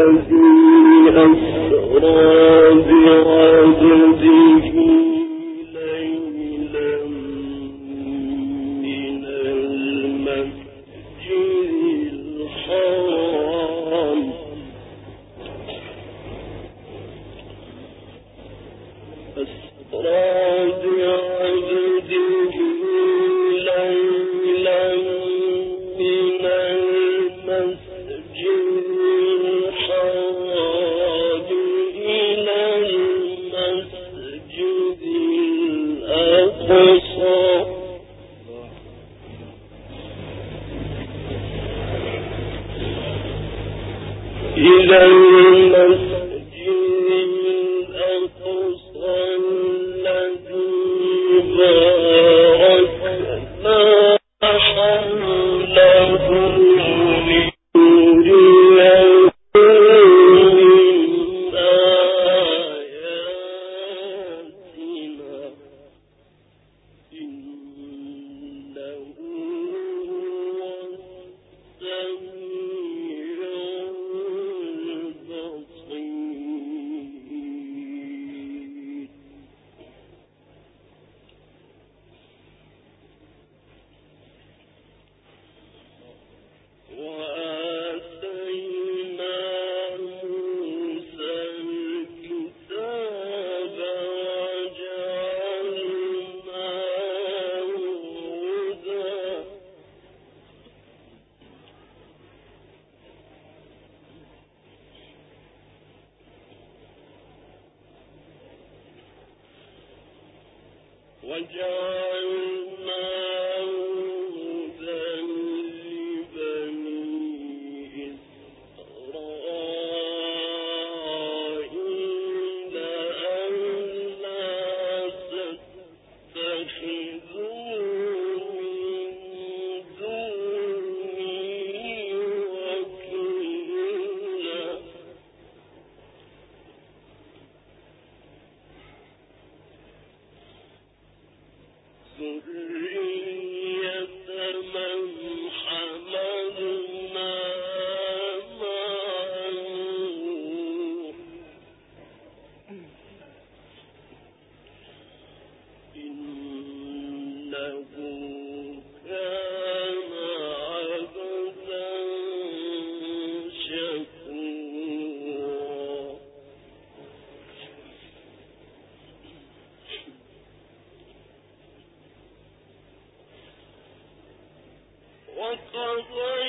الذي أسرى جاءت glory.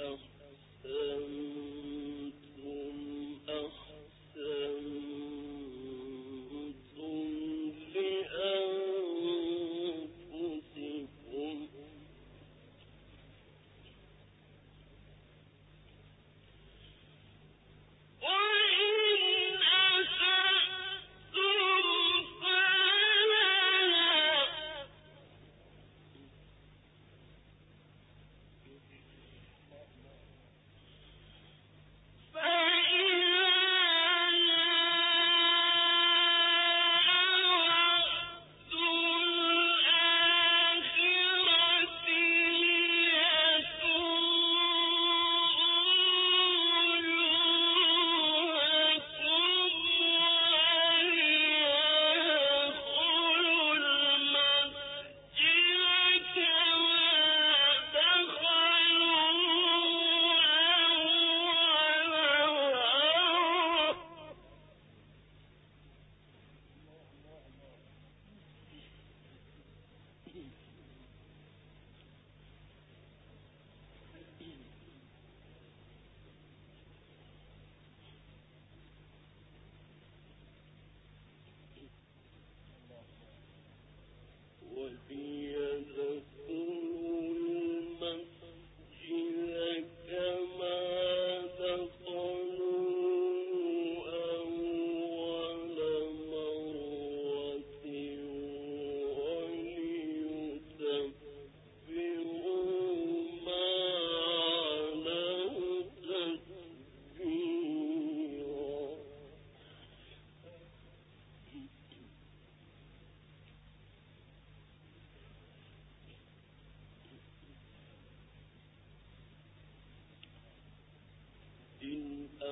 Oh.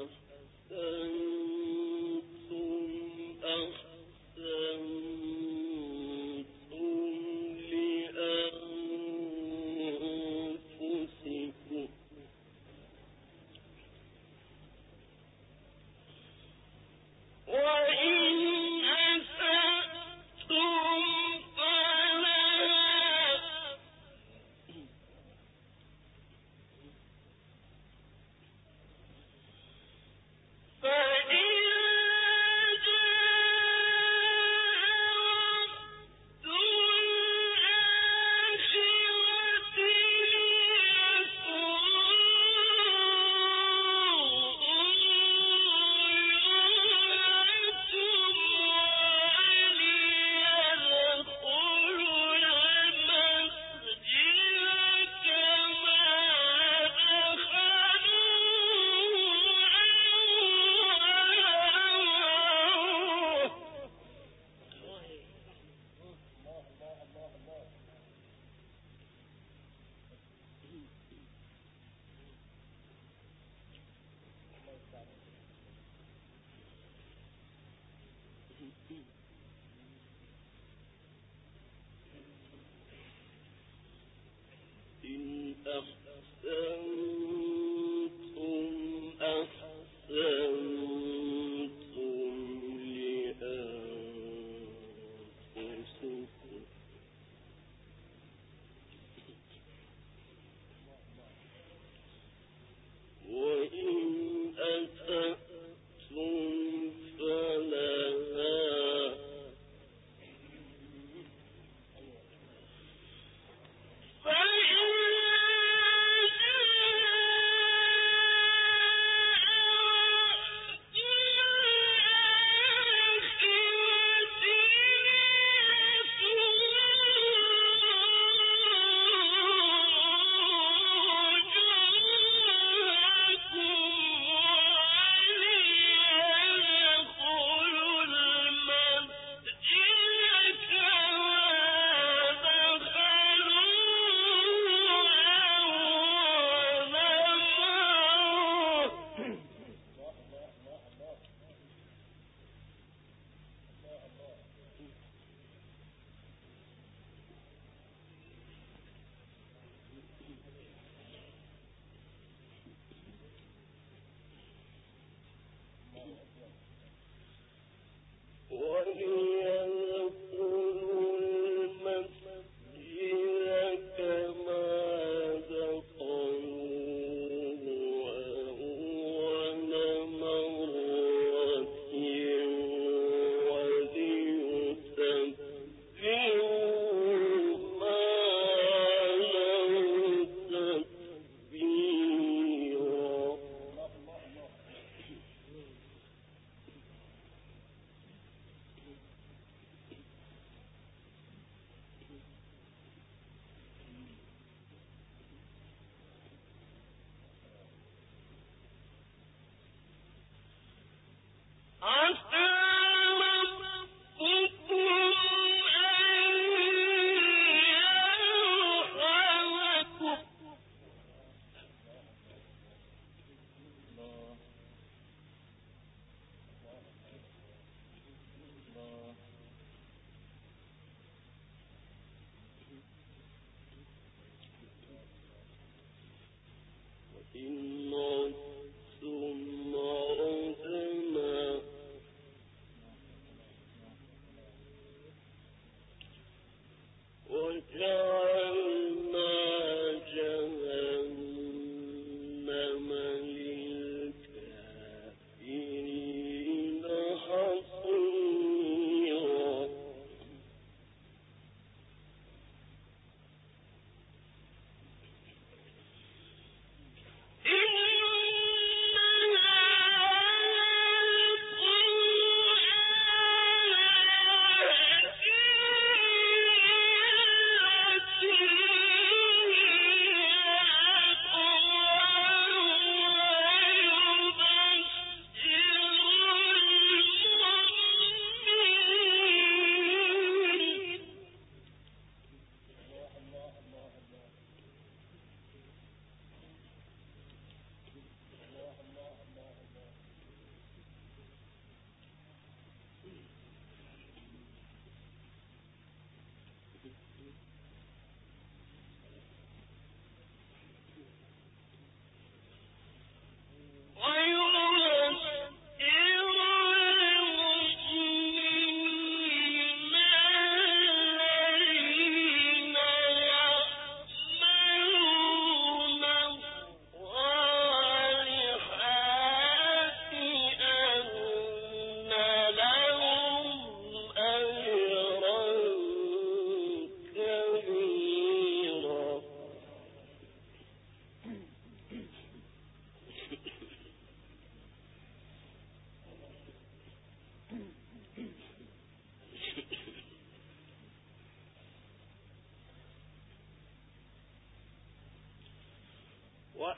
um,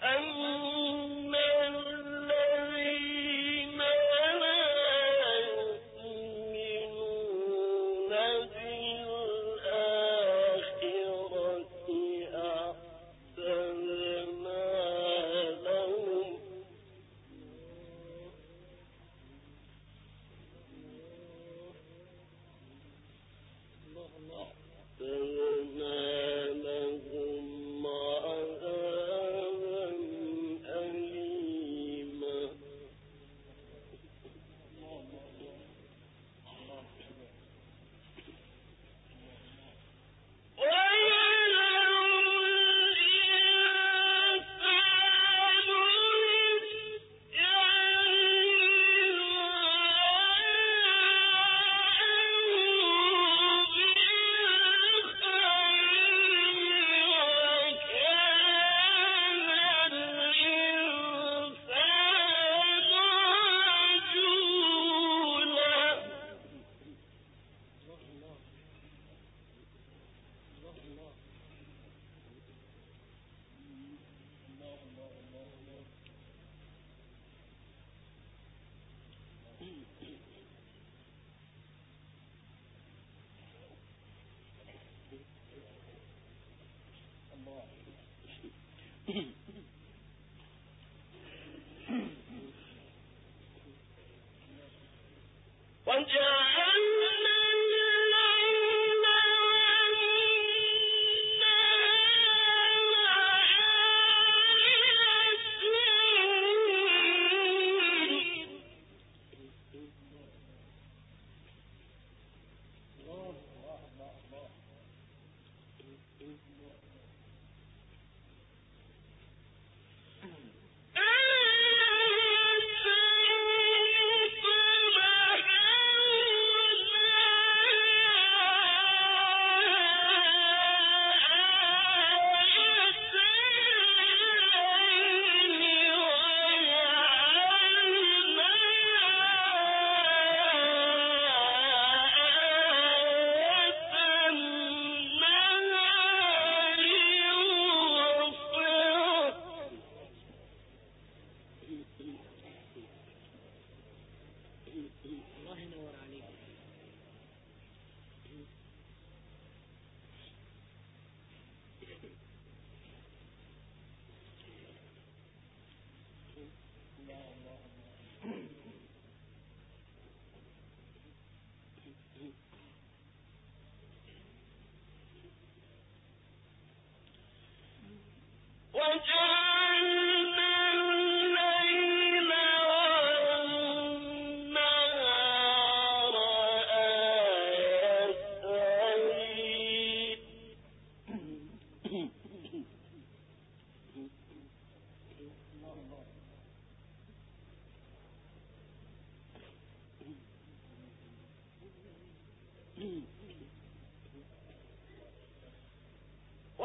أن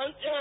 right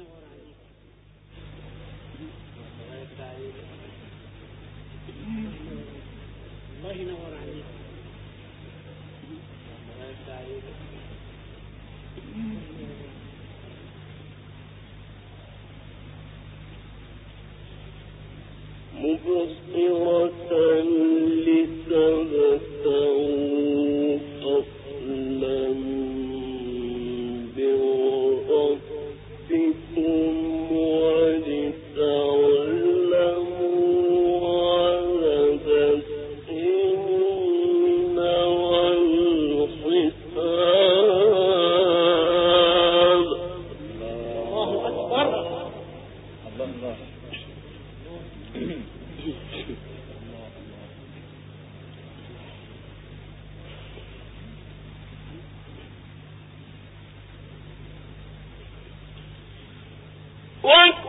in the order.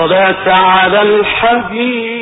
صلاة على الحبيب